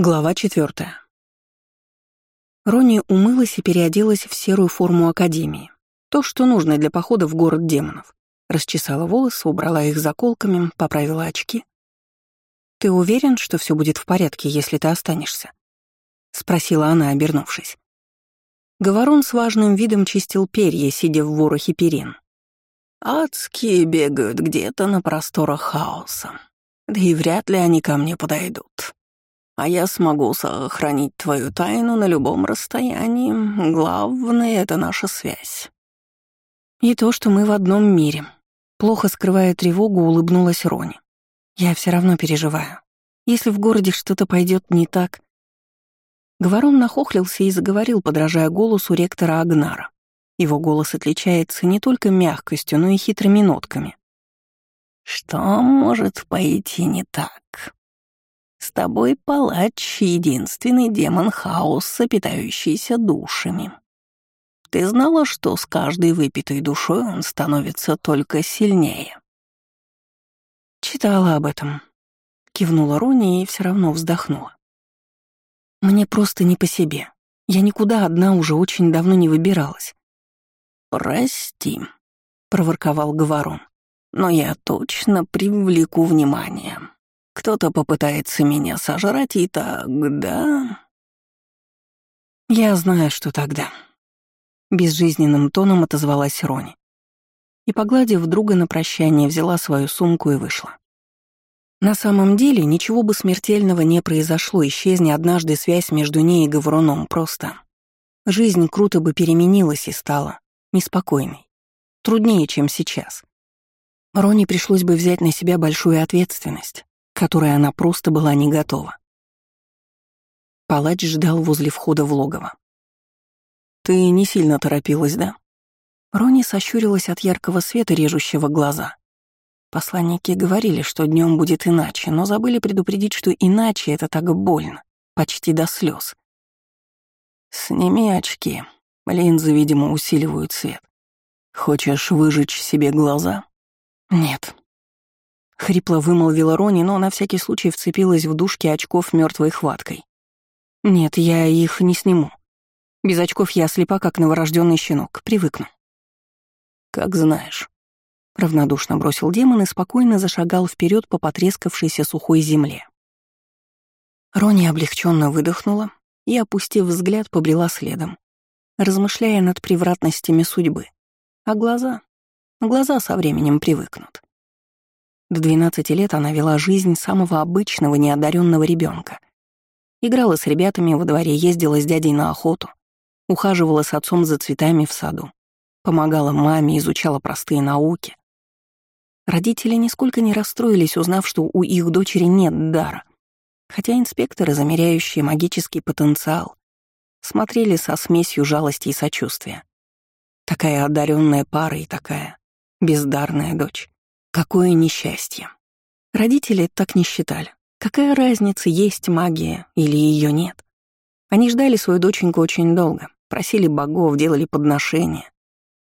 Глава четвертая. Рони умылась и переоделась в серую форму Академии. То, что нужно для похода в город демонов. Расчесала волосы, убрала их заколками, поправила очки. «Ты уверен, что все будет в порядке, если ты останешься?» — спросила она, обернувшись. Говорун с важным видом чистил перья, сидя в ворохе перин. «Адские бегают где-то на просторах хаоса. Да и вряд ли они ко мне подойдут», а я смогу сохранить твою тайну на любом расстоянии. Главное — это наша связь». «И то, что мы в одном мире». Плохо скрывая тревогу, улыбнулась Рони. «Я все равно переживаю. Если в городе что-то пойдет не так...» Говорон нахохлился и заговорил, подражая голосу ректора Агнара. Его голос отличается не только мягкостью, но и хитрыми нотками. «Что может пойти не так?» С тобой палач — единственный демон хаоса, питающийся душами. Ты знала, что с каждой выпитой душой он становится только сильнее?» «Читала об этом», — кивнула Рони и все равно вздохнула. «Мне просто не по себе. Я никуда одна уже очень давно не выбиралась». «Прости», — проворковал Говорон, — «но я точно привлеку внимание». Кто-то попытается меня сожрать, и тогда... Я знаю, что тогда. Безжизненным тоном отозвалась Рони. И, погладив друга на прощание, взяла свою сумку и вышла. На самом деле, ничего бы смертельного не произошло, исчезни однажды связь между ней и Говоруном просто. Жизнь круто бы переменилась и стала неспокойной. Труднее, чем сейчас. Рони пришлось бы взять на себя большую ответственность, которой она просто была не готова. Палач ждал возле входа в логово. «Ты не сильно торопилась, да?» Рони сощурилась от яркого света, режущего глаза. Посланники говорили, что днем будет иначе, но забыли предупредить, что иначе это так больно, почти до слез. «Сними очки. Линзы, видимо, усиливают свет. Хочешь выжечь себе глаза?» «Нет», Хрипло вымолвила Рони, но на всякий случай вцепилась в дужки очков мертвой хваткой. «Нет, я их не сниму. Без очков я слепа, как новорожденный щенок. Привыкну». «Как знаешь», — равнодушно бросил демон и спокойно зашагал вперед по потрескавшейся сухой земле. Рони облегченно выдохнула и, опустив взгляд, побрела следом, размышляя над превратностями судьбы. А глаза? Глаза со временем привыкнут. До 12 лет она вела жизнь самого обычного неодаренного ребенка. Играла с ребятами во дворе, ездила с дядей на охоту, ухаживала с отцом за цветами в саду, помогала маме, изучала простые науки. Родители нисколько не расстроились, узнав, что у их дочери нет дара, хотя инспекторы, замеряющие магический потенциал, смотрели со смесью жалости и сочувствия. Такая одаренная пара и такая бездарная дочь. Какое несчастье. Родители так не считали. Какая разница, есть магия или ее нет? Они ждали свою доченьку очень долго, просили богов, делали подношения.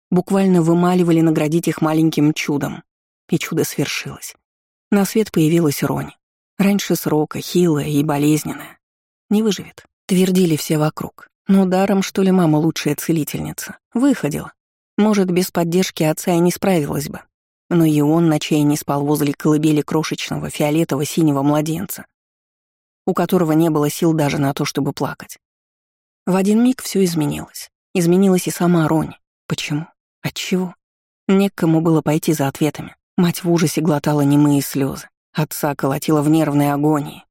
Буквально вымаливали наградить их маленьким чудом. И чудо свершилось. На свет появилась Рони. Раньше срока, хилая и болезненная. Не выживет, твердили все вокруг. Но даром, что ли, мама лучшая целительница. Выходила. Может, без поддержки отца и не справилась бы но и он ночей не спал возле колыбели крошечного фиолетово-синего младенца, у которого не было сил даже на то, чтобы плакать. В один миг все изменилось. Изменилась и сама Рони. Почему? Отчего? Некому было пойти за ответами. Мать в ужасе глотала немые слезы. Отца колотила в нервной агонии.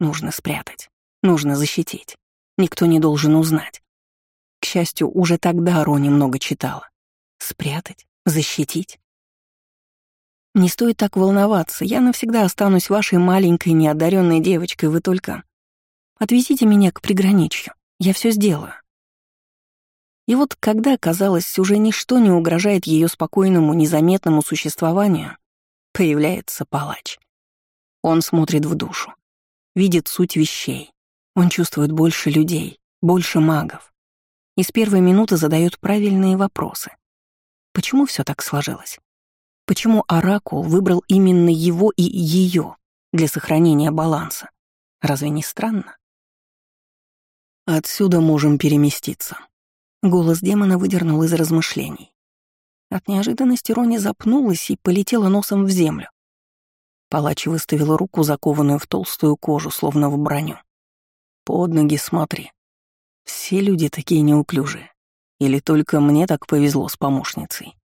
Нужно спрятать. Нужно защитить. Никто не должен узнать. К счастью, уже тогда Рони много читала. Спрятать? Защитить? Не стоит так волноваться, я навсегда останусь вашей маленькой неодаренной девочкой, вы только... Отвезите меня к приграничью, я все сделаю. И вот когда, казалось, уже ничто не угрожает ее спокойному, незаметному существованию, появляется палач. Он смотрит в душу, видит суть вещей. Он чувствует больше людей, больше магов. И с первой минуты задает правильные вопросы. Почему все так сложилось? Почему Оракул выбрал именно его и ее для сохранения баланса? Разве не странно? Отсюда можем переместиться. Голос демона выдернул из размышлений. От неожиданности Рони запнулась и полетела носом в землю. Палач выставила руку, закованную в толстую кожу, словно в броню. «Под ноги смотри. Все люди такие неуклюжие. Или только мне так повезло с помощницей?»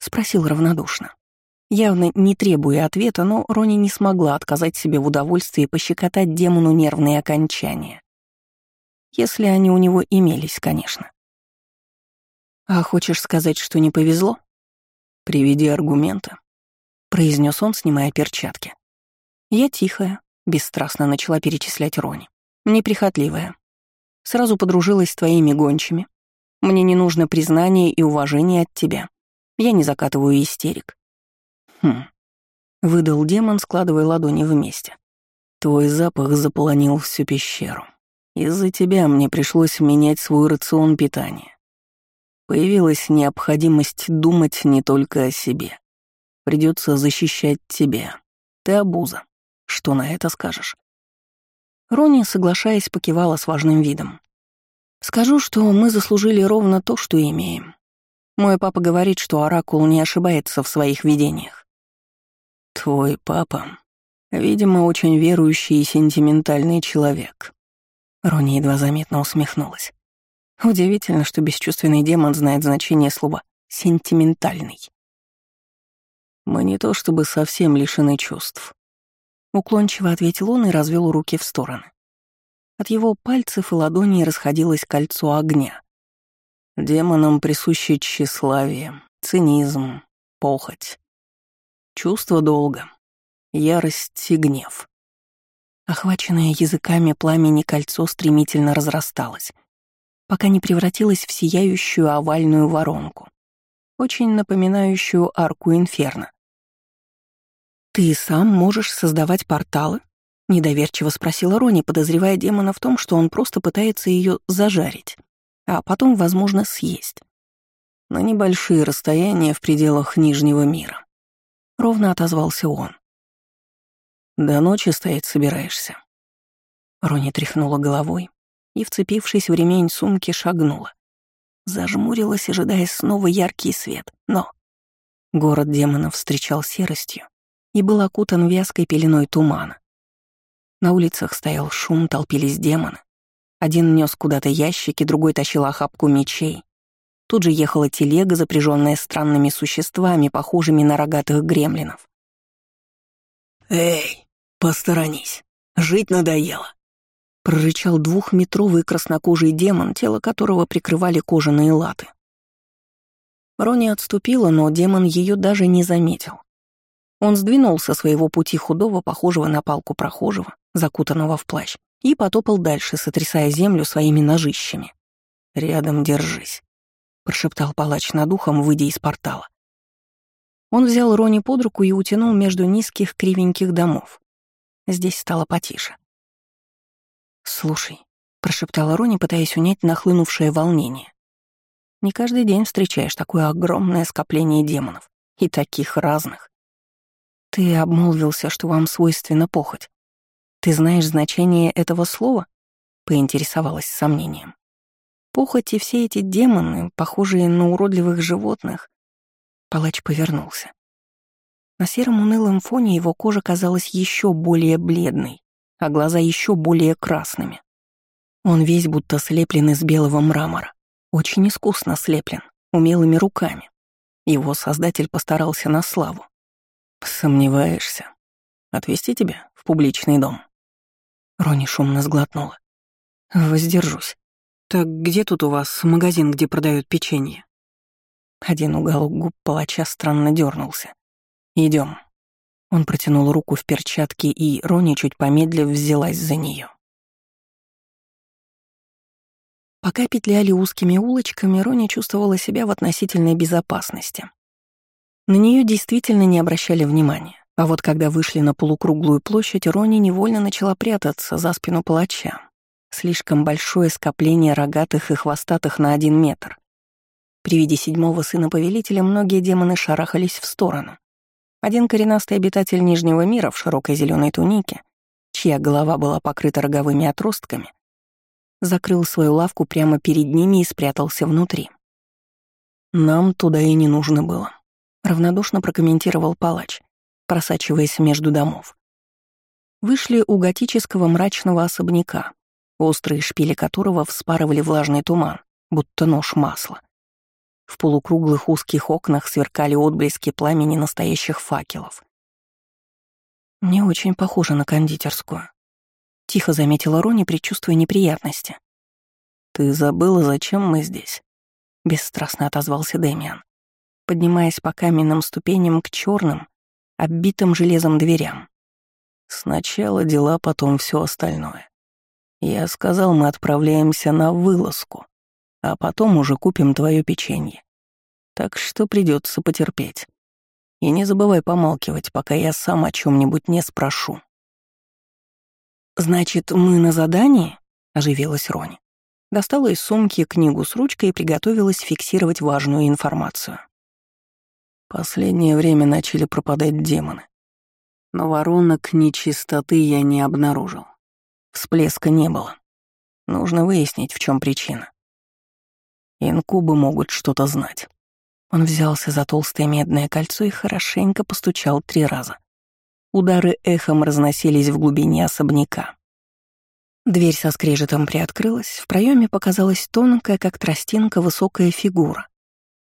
Спросил равнодушно. Явно не требуя ответа, но Рони не смогла отказать себе в удовольствии пощекотать демону нервные окончания. Если они у него имелись, конечно. «А хочешь сказать, что не повезло?» «Приведи аргументы», — произнес он, снимая перчатки. «Я тихая», — бесстрастно начала перечислять Рони. «Неприхотливая. Сразу подружилась с твоими гончими. Мне не нужно признания и уважения от тебя. Я не закатываю истерик. Хм. Выдал демон, складывая ладони вместе. Твой запах заполонил всю пещеру. Из-за тебя мне пришлось менять свой рацион питания. Появилась необходимость думать не только о себе. Придется защищать тебя. Ты обуза. Что на это скажешь? Рони, соглашаясь, покивала с важным видом. «Скажу, что мы заслужили ровно то, что имеем. Мой папа говорит, что Оракул не ошибается в своих видениях. Твой папа, видимо, очень верующий и сентиментальный человек. Рони едва заметно усмехнулась. Удивительно, что бесчувственный демон знает значение слова «сентиментальный». Мы не то чтобы совсем лишены чувств. Уклончиво ответил он и развел руки в стороны. От его пальцев и ладоней расходилось кольцо огня. Демонам присущи тщеславие, цинизм, похоть. Чувство долга, ярость и гнев. Охваченное языками пламени кольцо стремительно разрасталось, пока не превратилось в сияющую овальную воронку, очень напоминающую арку инферно. «Ты сам можешь создавать порталы?» — недоверчиво спросила Рони, подозревая демона в том, что он просто пытается ее зажарить, а потом, возможно, съесть. На небольшие расстояния в пределах Нижнего мира. Ровно отозвался он. «До ночи стоять собираешься?» Рони тряхнула головой и, вцепившись в ремень сумки, шагнула. Зажмурилась, ожидая снова яркий свет, но... Город демонов встречал серостью и был окутан вязкой пеленой тумана. На улицах стоял шум, толпились демоны. Один нес куда-то ящики, другой тащил охапку мечей. Тут же ехала телега, запряженная странными существами, похожими на рогатых гремлинов. «Эй, посторонись, жить надоело!» Прорычал двухметровый краснокожий демон, тело которого прикрывали кожаные латы. Рони отступила, но демон ее даже не заметил. Он сдвинул со своего пути худого, похожего на палку прохожего, закутанного в плащ, и потопал дальше, сотрясая землю своими ножищами. «Рядом держись», — прошептал палач над ухом, выйдя из портала. Он взял Рони под руку и утянул между низких кривеньких домов. Здесь стало потише. «Слушай», — прошептала Рони, пытаясь унять нахлынувшее волнение. «Не каждый день встречаешь такое огромное скопление демонов, и таких разных. Ты обмолвился, что вам свойственна похоть. Ты знаешь значение этого слова?» — поинтересовалась с сомнением. Похоть все эти демоны, похожие на уродливых животных. Палач повернулся. На сером унылом фоне его кожа казалась еще более бледной, а глаза еще более красными. Он весь будто слеплен из белого мрамора, очень искусно слеплен, умелыми руками. Его создатель постарался на славу. «Сомневаешься? Отвезти тебя в публичный дом?» Рони шумно сглотнула. «Воздержусь. «Так где тут у вас магазин, где продают печенье?» Один уголок губ палача странно дернулся. Идем. Он протянул руку в перчатке, и Рони, чуть помедлив, взялась за нее. Пока петляли узкими улочками, Рони чувствовала себя в относительной безопасности. На нее действительно не обращали внимания, а вот когда вышли на полукруглую площадь, Рони невольно начала прятаться за спину палача, Слишком большое скопление рогатых и хвостатых на один метр. При виде седьмого сына повелителя многие демоны шарахались в сторону. Один коренастый обитатель Нижнего мира в широкой зеленой тунике, чья голова была покрыта роговыми отростками, закрыл свою лавку прямо перед ними и спрятался внутри. «Нам туда и не нужно было», — равнодушно прокомментировал палач, просачиваясь между домов. Вышли у готического мрачного особняка, острые шпили которого вспарывали влажный туман, будто нож масла. В полукруглых узких окнах сверкали отблески пламени настоящих факелов. «Мне очень похоже на кондитерскую», — тихо заметила Рони, предчувствуя неприятности. «Ты забыла, зачем мы здесь?» — бесстрастно отозвался Дэмиан, поднимаясь по каменным ступеням к черным, оббитым железом дверям. «Сначала дела, потом все остальное. Я сказал, мы отправляемся на вылазку а потом уже купим твое печенье. Так что придется потерпеть. И не забывай помалкивать, пока я сам о чем нибудь не спрошу. «Значит, мы на задании?» — оживилась Рони. Достала из сумки книгу с ручкой и приготовилась фиксировать важную информацию. Последнее время начали пропадать демоны. Но воронок нечистоты я не обнаружил. Всплеска не было. Нужно выяснить, в чем причина. Инкубы могут что-то знать. Он взялся за толстое медное кольцо и хорошенько постучал три раза. Удары эхом разносились в глубине особняка. Дверь со скрежетом приоткрылась, в проеме показалась тонкая, как тростинка, высокая фигура,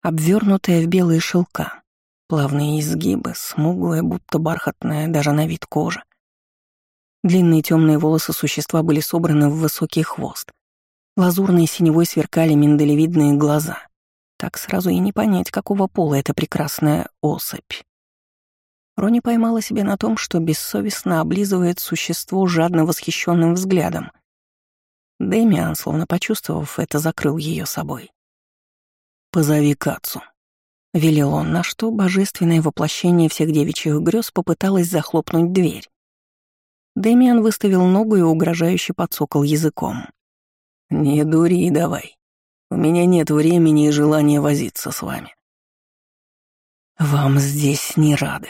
обвернутая в белые шелка, плавные изгибы, смуглая, будто бархатная, даже на вид кожа. Длинные темные волосы существа были собраны в высокий хвост, Лазурные синевой сверкали миндалевидные глаза. Так сразу и не понять, какого пола эта прекрасная особь. Рони поймала себя на том, что бессовестно облизывает существо жадно восхищенным взглядом. Дэмиан, словно почувствовав это, закрыл ее собой. «Позови Кацу», — велел он, на что божественное воплощение всех девичьих грез попыталась захлопнуть дверь. Дэмиан выставил ногу и угрожающе подсокал языком. «Не дури давай. У меня нет времени и желания возиться с вами». «Вам здесь не рады.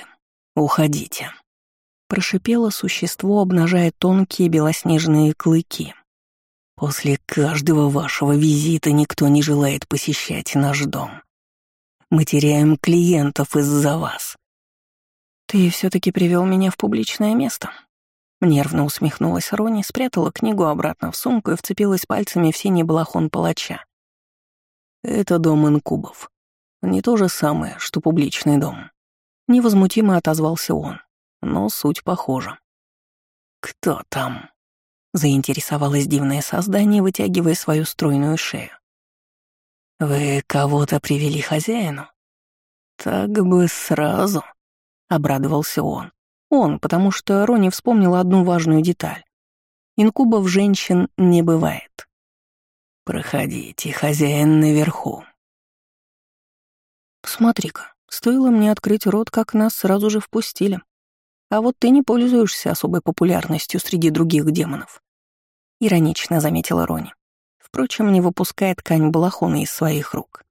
Уходите», — прошипело существо, обнажая тонкие белоснежные клыки. «После каждого вашего визита никто не желает посещать наш дом. Мы теряем клиентов из-за вас». «Ты все таки привел меня в публичное место», Нервно усмехнулась Рони, спрятала книгу обратно в сумку и вцепилась пальцами в синий балахон палача. «Это дом инкубов. Не то же самое, что публичный дом». Невозмутимо отозвался он, но суть похожа. «Кто там?» — заинтересовалось дивное создание, вытягивая свою стройную шею. «Вы кого-то привели хозяину?» «Так бы сразу», — обрадовался он. Он, потому что Рони вспомнила одну важную деталь. Инкубов женщин не бывает. «Проходите, хозяин наверху». «Смотри-ка, стоило мне открыть рот, как нас сразу же впустили. А вот ты не пользуешься особой популярностью среди других демонов», — иронично заметила Рони. Впрочем, не выпуская ткань балахона из своих рук.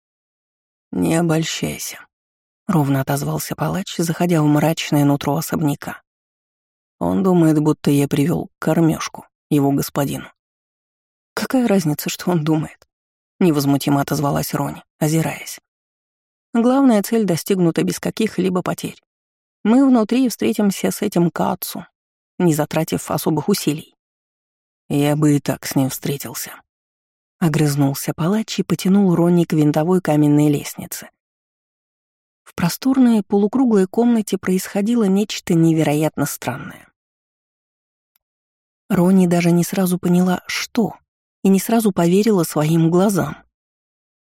«Не обольщайся. Ровно отозвался палач, заходя в мрачное нутро особняка. Он думает, будто я привел кормежку его господину. Какая разница, что он думает? Невозмутимо отозвалась Рони, озираясь. Главная цель достигнута без каких-либо потерь. Мы внутри встретимся с этим Кацу, не затратив особых усилий. Я бы и так с ним встретился. Огрызнулся палач и потянул Рони к винтовой каменной лестнице, в просторной полукруглой комнате происходило нечто невероятно странное. Рони даже не сразу поняла, что, и не сразу поверила своим глазам.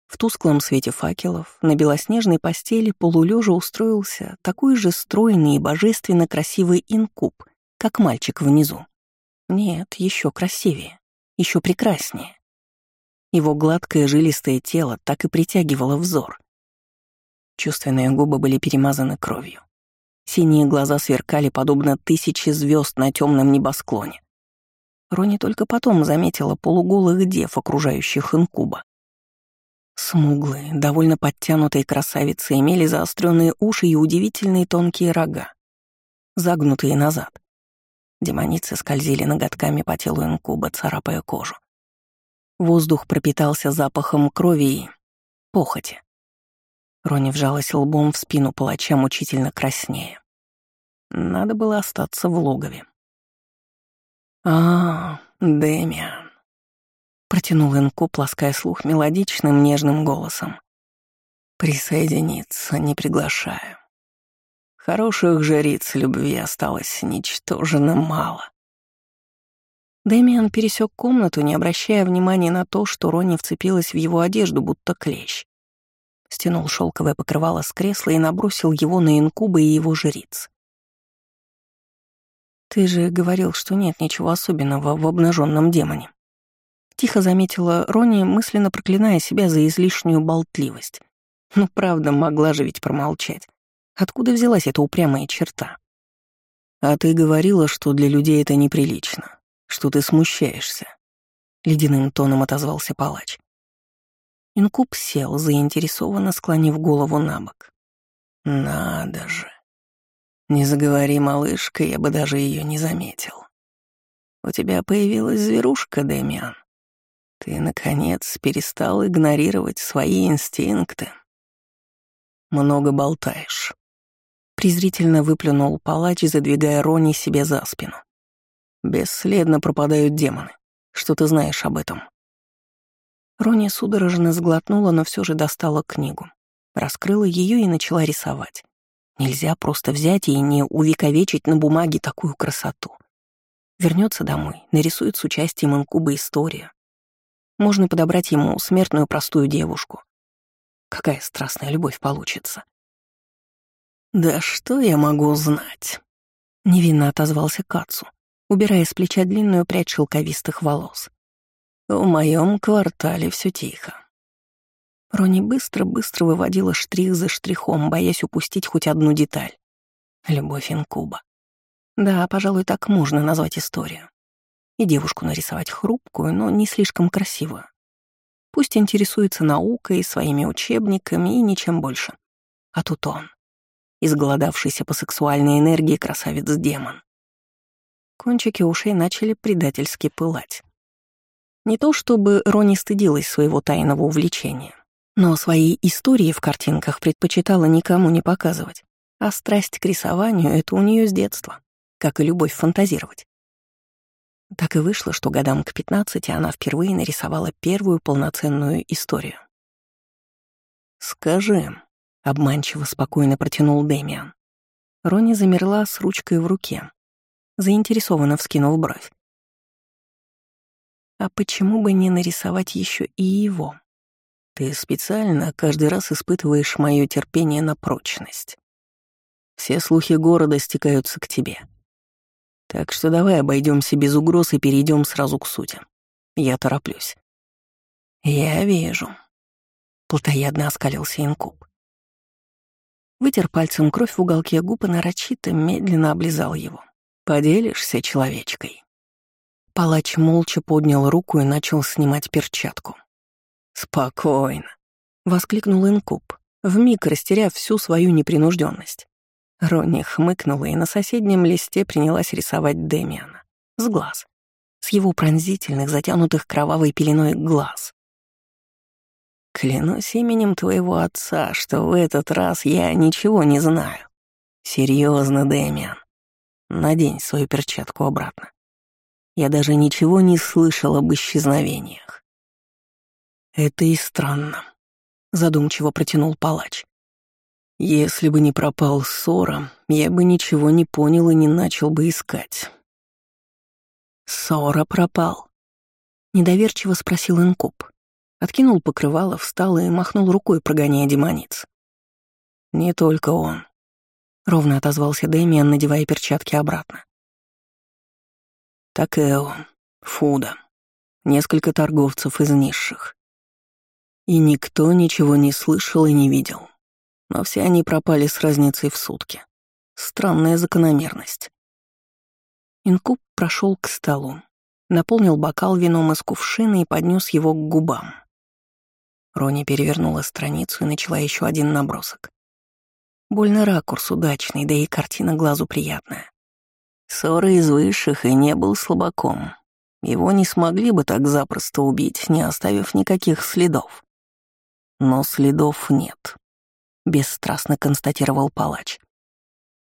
В тусклом свете факелов на белоснежной постели полулежа устроился такой же стройный и божественно красивый инкуб, как мальчик внизу. Нет, еще красивее, еще прекраснее. Его гладкое жилистое тело так и притягивало взор. Чувственные губы были перемазаны кровью. Синие глаза сверкали подобно тысяче звезд на темном небосклоне. Рони только потом заметила полуголых дев, окружающих инкуба. Смуглые, довольно подтянутые красавицы имели заостренные уши и удивительные тонкие рога, загнутые назад. Демоницы скользили ноготками по телу инкуба, царапая кожу. Воздух пропитался запахом крови и похоти. Рони вжалась лбом в спину палача мучительно краснее. Надо было остаться в логове. «А, Дэмиан», — протянул Инку, плаская слух мелодичным нежным голосом. «Присоединиться не приглашаю. Хороших жриц любви осталось ничтожно мало». Дэмиан пересек комнату, не обращая внимания на то, что Ронни вцепилась в его одежду, будто клещ. Стянул шелковое покрывало с кресла и набросил его на инкуба и его жриц. «Ты же говорил, что нет ничего особенного в обнаженном демоне». Тихо заметила Ронни, мысленно проклиная себя за излишнюю болтливость. Ну, правда, могла же ведь промолчать. Откуда взялась эта упрямая черта? «А ты говорила, что для людей это неприлично, что ты смущаешься», — ледяным тоном отозвался палач. Инкуб сел, заинтересованно склонив голову на бок. «Надо же! Не заговори, малышка, я бы даже ее не заметил. У тебя появилась зверушка, Дэмиан. Ты, наконец, перестал игнорировать свои инстинкты. Много болтаешь. Презрительно выплюнул палач, задвигая Рони себе за спину. Бесследно пропадают демоны. Что ты знаешь об этом? Рони судорожно сглотнула, но все же достала книгу. Раскрыла ее и начала рисовать. Нельзя просто взять и не увековечить на бумаге такую красоту. Вернется домой, нарисует с участием инкуба историю. Можно подобрать ему смертную простую девушку. Какая страстная любовь получится. «Да что я могу знать?» — невинно отозвался Кацу, убирая с плеча длинную прядь шелковистых волос. «В моем квартале все тихо. Рони быстро-быстро выводила штрих за штрихом, боясь упустить хоть одну деталь. Любовь инкуба. Да, пожалуй, так можно назвать историю. И девушку нарисовать хрупкую, но не слишком красивую. Пусть интересуется наукой, своими учебниками и ничем больше. А тут он, изголодавшийся по сексуальной энергии красавец-демон. Кончики ушей начали предательски пылать. Не то чтобы Рони стыдилась своего тайного увлечения. Но свои истории в картинках предпочитала никому не показывать. А страсть к рисованию — это у нее с детства, как и любовь фантазировать. Так и вышло, что годам к 15 она впервые нарисовала первую полноценную историю. «Скажи», — обманчиво спокойно протянул Дэмиан. Рони замерла с ручкой в руке, заинтересованно вскинув бровь. «А почему бы не нарисовать еще и его?» Ты специально каждый раз испытываешь мое терпение на прочность. Все слухи города стекаются к тебе. Так что давай обойдемся без угроз и перейдем сразу к сути. Я тороплюсь. Я вижу. Плотоядно оскалился инкуб. Вытер пальцем кровь в уголке губ и нарочито медленно облизал его. «Поделишься человечкой?» Палач молча поднял руку и начал снимать перчатку. «Спокойно», — воскликнул Инкуб, вмиг растеряв всю свою непринужденность. Ронни хмыкнула и на соседнем листе принялась рисовать Демиана. С глаз. С его пронзительных, затянутых кровавой пеленой глаз. «Клянусь именем твоего отца, что в этот раз я ничего не знаю. Серьезно, Дэмиан. Надень свою перчатку обратно. Я даже ничего не слышал об исчезновениях. «Это и странно», — задумчиво протянул палач. «Если бы не пропал Сора, я бы ничего не понял и не начал бы искать». «Сора пропал?» — недоверчиво спросил Инкуб. Откинул покрывало, встал и махнул рукой, прогоняя демониц. «Не только он», — ровно отозвался Дэмиан, надевая перчатки обратно. Так он, Фуда, несколько торговцев из низших. И никто ничего не слышал и не видел. Но все они пропали с разницей в сутки. Странная закономерность. Инкуб прошел к столу, наполнил бокал вином из кувшина и поднес его к губам. Рони перевернула страницу и начала еще один набросок. Больно ракурс удачный, да и картина глазу приятная. Ссоры из высших и не был слабаком. Его не смогли бы так запросто убить, не оставив никаких следов. Но следов нет, бесстрастно констатировал палач.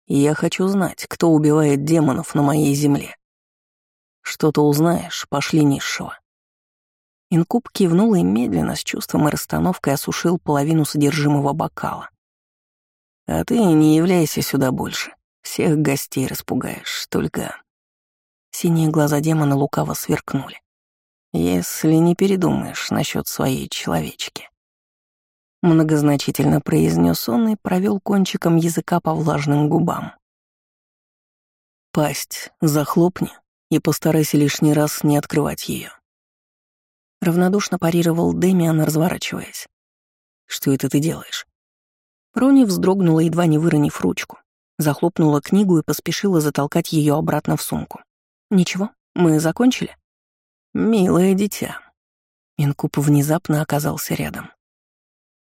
Я хочу знать, кто убивает демонов на моей земле. Что-то узнаешь, пошли низшего. Инкуб кивнул и медленно, с чувством и расстановкой осушил половину содержимого бокала. А ты не являйся сюда больше. Всех гостей распугаешь, только... Синие глаза демона лукаво сверкнули. Если не передумаешь насчет своей человечки. Многозначительно произнес он и провел кончиком языка по влажным губам. Пасть захлопни и постарайся лишний раз не открывать ее. Равнодушно парировал Дэмиан, разворачиваясь. Что это ты делаешь? Рони вздрогнула, едва не выронив ручку, захлопнула книгу и поспешила затолкать ее обратно в сумку. «Ничего, мы закончили?» «Милое дитя». Инкуб внезапно оказался рядом.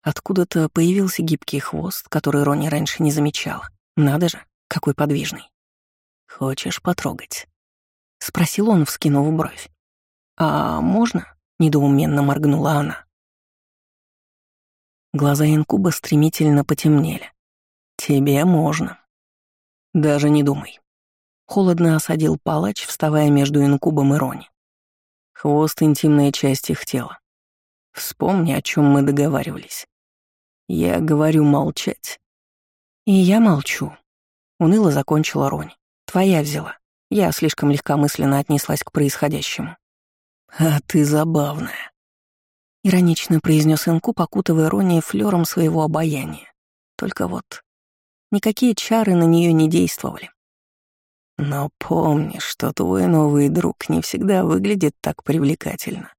Откуда-то появился гибкий хвост, который Рони раньше не замечала. Надо же, какой подвижный. «Хочешь потрогать?» — спросил он, вскинув бровь. «А можно?» — недоуменно моргнула она. Глаза инкуба стремительно потемнели. «Тебе можно». «Даже не думай». Холодно осадил палач, вставая между инкубом и Рони. Хвост — интимная часть их тела. Вспомни, о чем мы договаривались. Я говорю молчать. И я молчу. Уныло закончила Рони. Твоя взяла. Я слишком легкомысленно отнеслась к происходящему. А ты забавная. Иронично произнес Инку, покутывая Рони флером своего обаяния. Только вот никакие чары на нее не действовали. Но помни, что твой новый друг не всегда выглядит так привлекательно.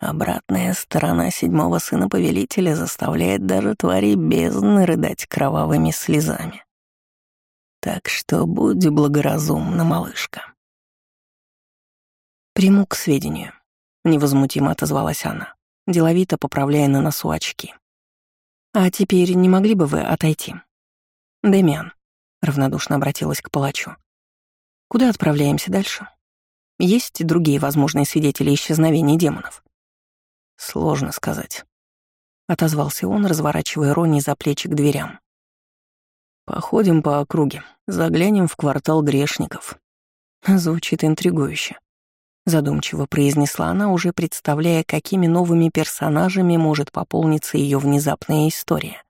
Обратная сторона седьмого сына повелителя заставляет даже твари бездны рыдать кровавыми слезами. Так что будь благоразумна, малышка. Приму к сведению. Невозмутимо отозвалась она, деловито поправляя на носу очки. А теперь не могли бы вы отойти? Демиан, равнодушно обратилась к палачу. Куда отправляемся дальше? Есть другие возможные свидетели исчезновения демонов? Сложно сказать. Отозвался он, разворачивая Ронни за плечи к дверям. Походим по округе, заглянем в квартал грешников. Звучит интригующе. Задумчиво произнесла она, уже представляя, какими новыми персонажами может пополниться ее внезапная история.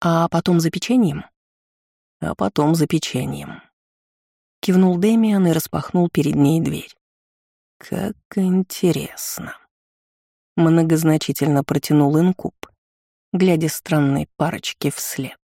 А потом за печеньем? А потом за печеньем. Кивнул Дэмиан и распахнул перед ней дверь. Как интересно. Многозначительно протянул инкуб, глядя странной парочке вслед.